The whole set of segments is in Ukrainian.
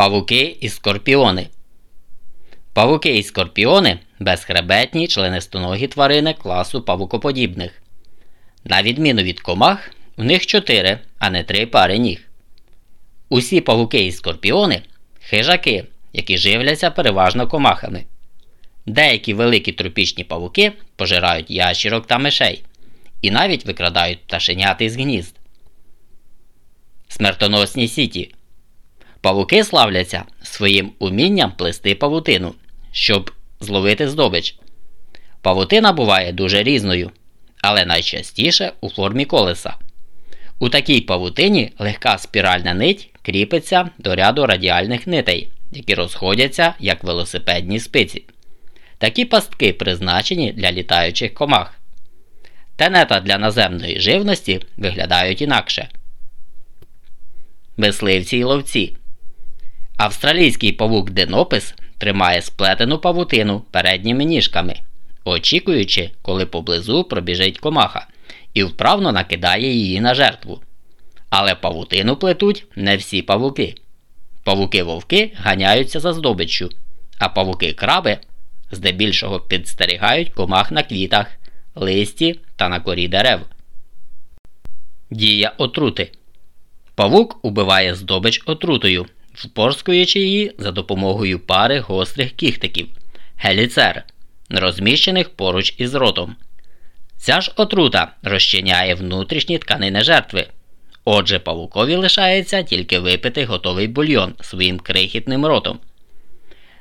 Павуки і скорпіони. Павуки і скорпіони безхребетні членистоногі тварини класу павукоподібних. На відміну від комах, у них чотири, а не три пари ніг. Усі павуки і скорпіони хижаки, які живляться переважно комахами. Деякі великі тропічні павуки пожирають ящірок та мишей і навіть викрадають пташеняти з гнізд. Смертоносні сіті. Павуки славляться своїм умінням плести павутину, щоб зловити здобич. Павутина буває дуже різною, але найчастіше у формі колеса. У такій павутині легка спіральна нить кріпиться до ряду радіальних нитей, які розходяться як велосипедні спиці. Такі пастки призначені для літаючих комах. Тенета для наземної живності виглядають інакше. Мисливці й ловці. Австралійський павук Денопис тримає сплетену павутину передніми ніжками, очікуючи, коли поблизу пробіжить комаха, і вправно накидає її на жертву. Але павутину плетуть не всі павуки. Павуки вовки ганяються за здобиччю, а павуки краби здебільшого підстерігають комах на квітах, листі та на корі дерев. Дія отрути. Павук убиває здобич отрутою, впорскуючи її за допомогою пари гострих кіхтиків геліцер, розміщених поруч із ротом. Ця ж отрута розчиняє внутрішні тканини жертви. Отже, павукові лишається тільки випити готовий бульйон своїм крихітним ротом.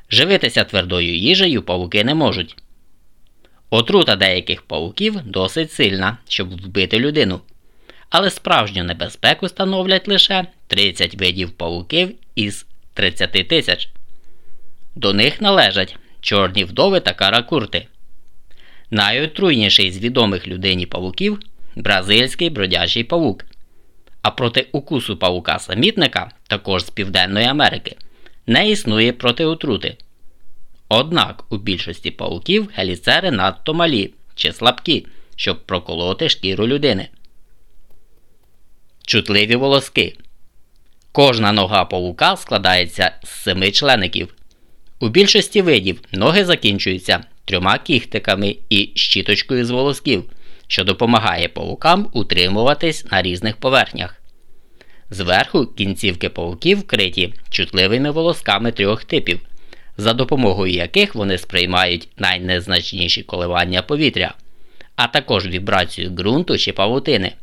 Живитися твердою їжею павуки не можуть. Отрута деяких павуків досить сильна, щоб вбити людину. Але справжню небезпеку становлять лише 30 видів павуків із 30 тисяч. До них належать чорні вдови та каракурти. Найотруйніший з відомих людині павуків бразильський бродячий павук. А проти укусу павука самітника, також з Південної Америки, не існує протиотрути. Однак у більшості пауків геліцери надто малі чи слабкі, щоб проколоти шкіру людини. Чутливі волоски. Кожна нога павука складається з семи члеників. У більшості видів ноги закінчуються трьома кіхтиками і щіточкою з волосків, що допомагає павукам утримуватись на різних поверхнях. Зверху кінцівки павуків вкриті чутливими волосками трьох типів, за допомогою яких вони сприймають найнезначніші коливання повітря, а також вібрацію ґрунту чи павутини.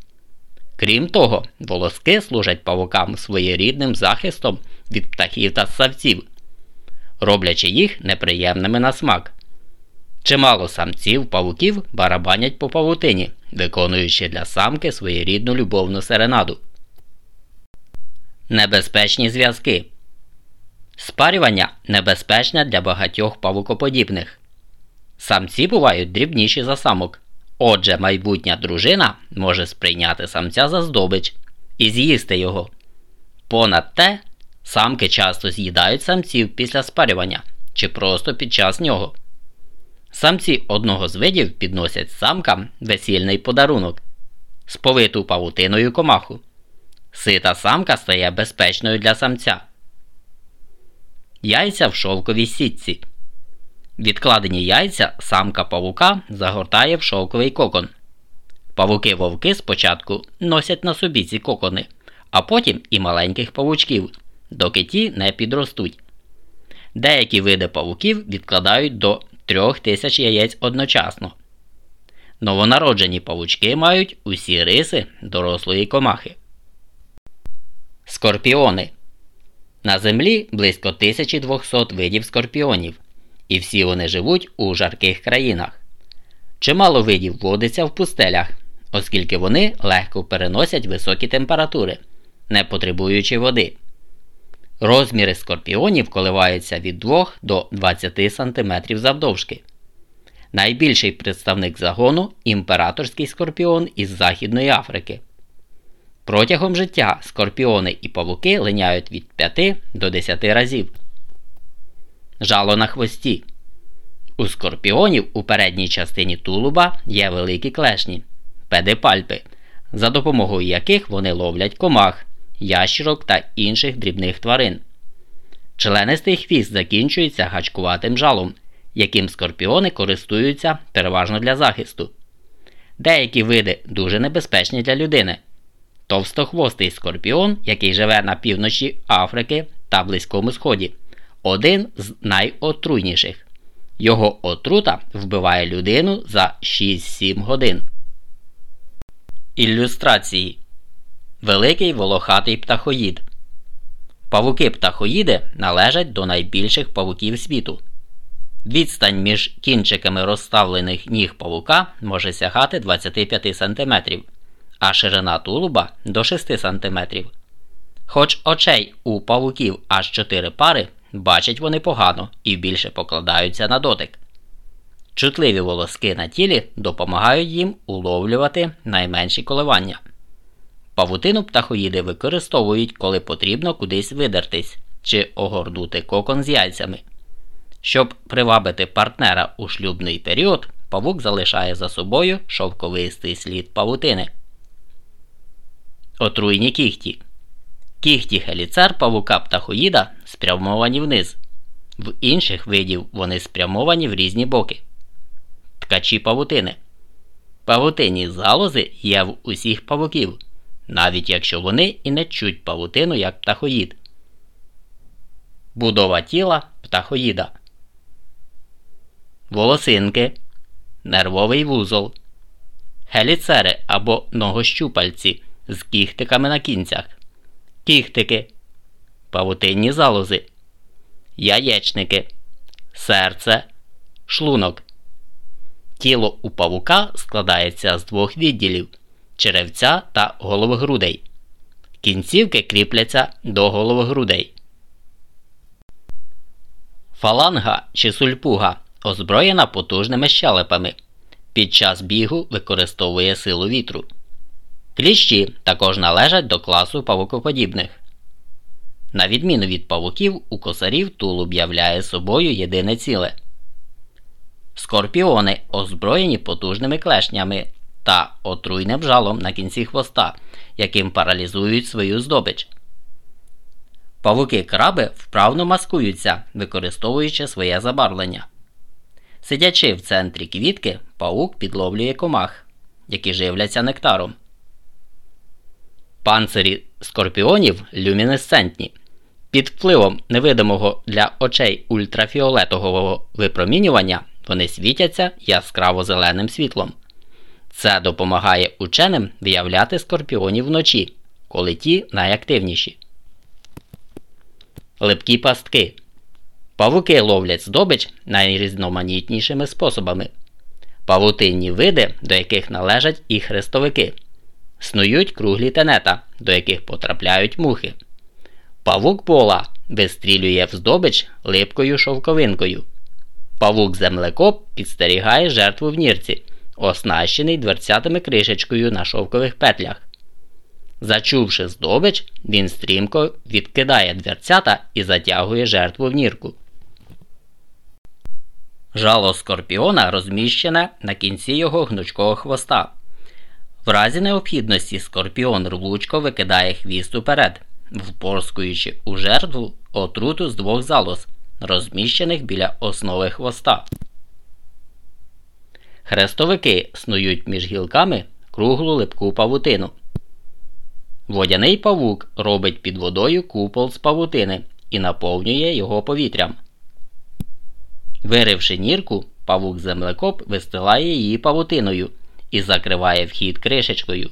Крім того, волоски служать павукам своєрідним захистом від птахів та ссавців, роблячи їх неприємними на смак. Чимало самців павуків барабанять по павутині, виконуючи для самки своєрідну любовну серенаду. Небезпечні зв'язки. Спарювання небезпечне для багатьох павукоподібних. Самці бувають дрібніші за самок. Отже, майбутня дружина може сприйняти самця за здобич і з'їсти його. Понад те, самки часто з'їдають самців після спарювання чи просто під час нього. Самці одного з видів підносять самкам весільний подарунок сповиту павутиною комаху. Сита самка стає безпечною для самця. Яйця в шовковій сітці. Відкладені яйця самка павука загортає в шовковий кокон. Павуки вовки спочатку носять на собі ці кокони, а потім і маленьких павучків, доки ті не підростуть. Деякі види павуків відкладають до 3000 яєць одночасно. Новонароджені павучки мають усі риси дорослої комахи. Скорпіони. На землі близько 1200 видів скорпіонів і всі вони живуть у жарких країнах. Чимало видів водиться в пустелях, оскільки вони легко переносять високі температури, не потребуючи води. Розміри скорпіонів коливаються від 2 до 20 см завдовжки. Найбільший представник загону імператорський скорпіон із Західної Африки. Протягом життя скорпіони і павуки линяють від 5 до 10 разів. Жало на хвості. У скорпіонів у передній частині тулуба є великі клешні педипальпи, за допомогою яких вони ловлять комах, ящерок та інших дрібних тварин. Членистий хвіст закінчується гачкуватим жалом, яким скорпіони користуються переважно для захисту. Деякі види дуже небезпечні для людини. Товстохвостий скорпіон, який живе на півночі Африки та Близькому Сході, один з найотруйніших. Його отрута вбиває людину за 6-7 годин. Ілюстрації Великий волохатий птахоїд. Павуки птахоїди належать до найбільших павуків світу. Відстань між кінчиками розставлених ніг павука може сягати 25 см, а ширина тулуба до 6 см. Хоч очей у павуків аж 4 пари, бачать вони погано і більше покладаються на дотик. Чутливі волоски на тілі допомагають їм уловлювати найменші коливання. Павутину птахоїди використовують, коли потрібно кудись видертись чи огорнути кокон з яйцями. Щоб привабити партнера у шлюбний період, павук залишає за собою шовковистий слід павутини. Отруйні кіхті. Кіхті хеліцер павука птахоїда спрямовані вниз. В інших видів вони спрямовані в різні боки. Ткачі павутини. Павутинні залози є в усіх павуків, навіть якщо вони і не чуть павутину як птахоїд. Будова тіла птахоїда. Волосинки. Нервовий вузол. Хеліцери або ногощупальці з кіхтиками на кінцях. Кіхтики. Павутинні залози. Яєчники. Серце. Шлунок. Тіло у павука складається з двох відділів черевця та головогрудей. Кінцівки кріпляться до головогрудей. Фаланга чи сульпуга озброєна потужними щелепами. Під час бігу використовує силу вітру. Кліщі також належать до класу павукоподібних. На відміну від павуків, у косарів тулуб являє собою єдине ціле. Скорпіони озброєні потужними клешнями та отруйним жалом на кінці хвоста, яким паралізують свою здобич. Павуки краби вправно маскуються, використовуючи своє забарвлення. Сидячи в центрі квітки, паук підловлює комах, які живляться нектаром. Панцирі скорпіонів люмінесцентні. Під впливом невидимого для очей ультрафіолетового випромінювання вони світяться яскраво зеленим світлом. Це допомагає ученим виявляти скорпіонів вночі, коли ті найактивніші. Липкі пастки. Павуки ловлять здобич найрізноманітнішими способами. Павутинні види, до яких належать і хрестовики. Снують круглі тенета, до яких потрапляють мухи. Павук пола вистрілює в здобич липкою шовковинкою. Павук землекоп підстерігає жертву в нірці, оснащений дверцятими кришечкою на шовкових петлях. Зачувши здобич, він стрімко відкидає дверцята і затягує жертву в нірку. Жало скорпіона розміщене на кінці його гнучкого хвоста. В разі необхідності скорпіон рвучко викидає хвіст уперед, впорскуючи у жертву отруту з двох залоз, розміщених біля основи хвоста. Хрестовики снують між гілками круглу липку павутину. Водяний павук робить під водою купол з павутини і наповнює його повітрям. Виривши нірку, павук землекоп вистилає її павутиною і закриває вхід кришечкою.